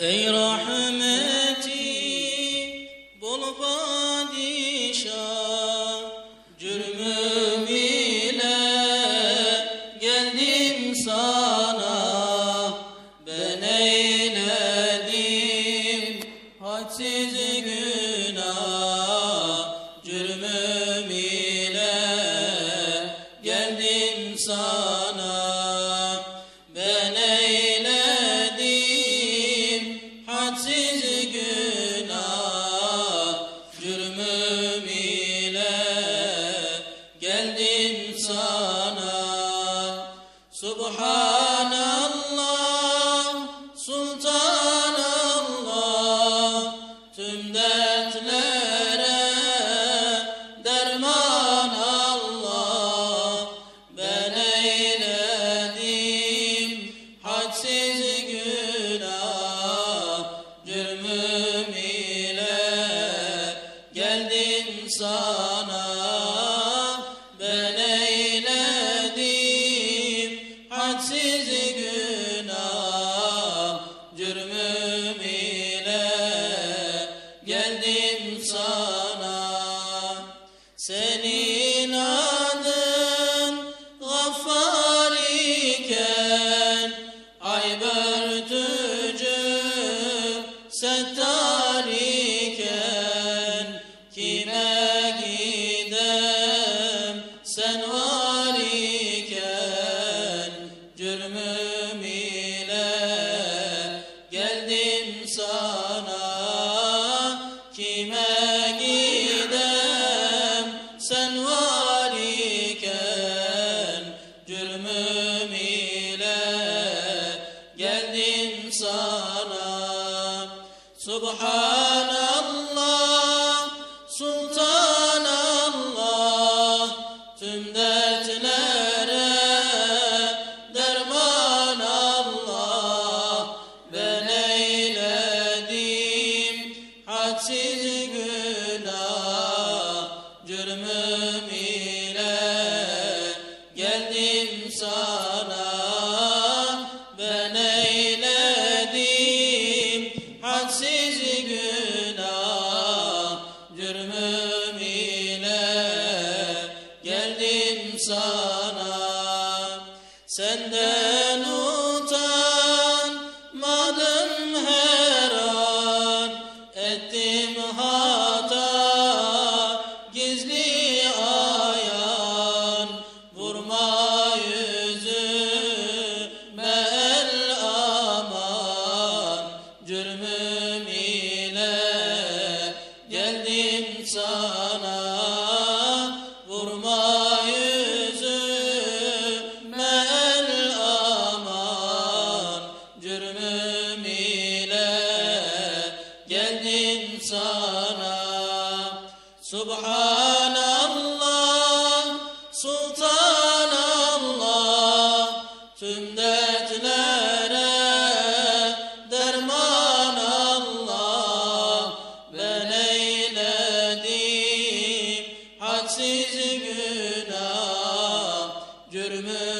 أي رحمة Subhanallah Settar iken Kime gidem? Sen var iken Cürmüm ile geldim sana. Kime gidem? Sen var iken Cürmüm ile geldim sana Subhanallah geldim sana. Senden utanmadım her Ettim hata gizli ayan. Vurma yüzüme el aman. Cürmüm insana Subhanallah, Sultanallah. Tüm dertlere derman Allah Ben eyledim hadsiz günah. Cürmü